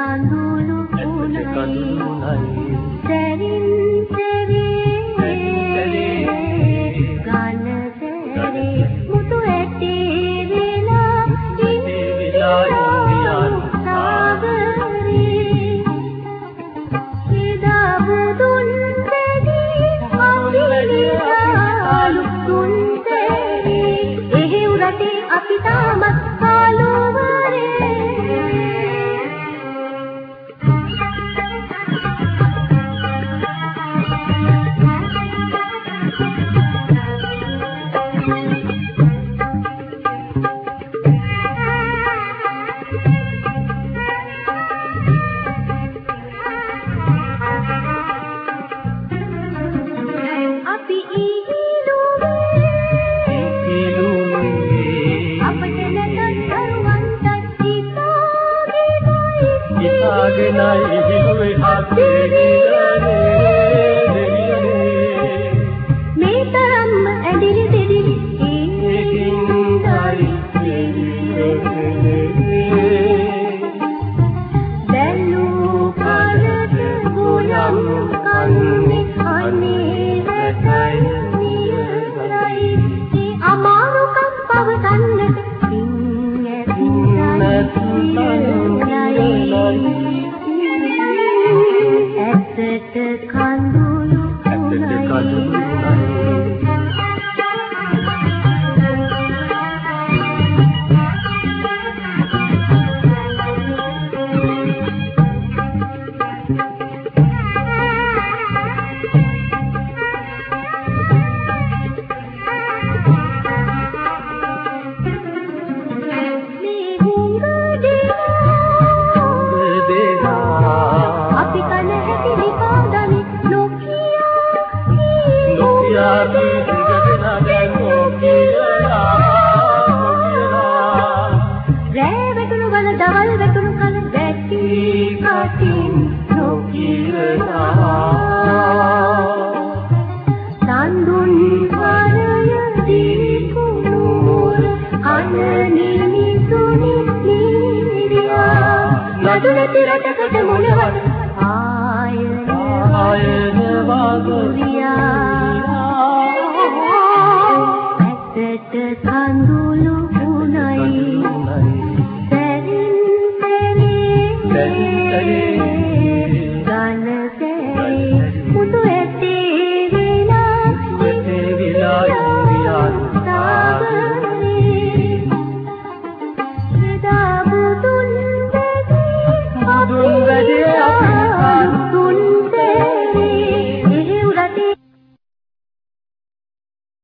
කඳුළු උණයි සැරින් සැරේ ගන සැරේ මුතු ඇටි වෙලා ඉන්දියා සාගරේ එදා බුදුන් සැදී අපිලියාලු තුන් සැරේ එහෙව් රටේ අපි තාමත් ආලෝවරේ හිතාගෙනයි ඉතාගෙනයි හිලුවේ අත්දෙවියනේ වල දවල් වැටුණු කල වැටි කටින් නොකියලා සඳුන් වරය දීකුණුර කන නිමිතුනි නිරියා නඩු නැති රටකට මොනවද ආයන ආයන වගුරියා